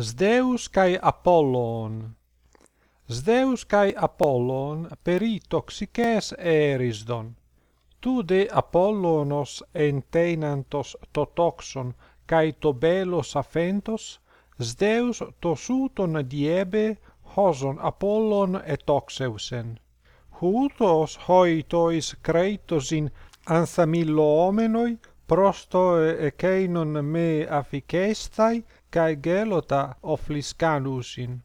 Zeus kai Apollon. Zeus kai Apollon peri toxikes erisdon. Tu de Apollonos to toxon kai to belos aphentos Zeus to suton diebe hoson Apollon etoxeusen hutos hoitois kreitosin anthamilomenoi prosto e, keinon me afficestai, kai gelota ofliscanusin.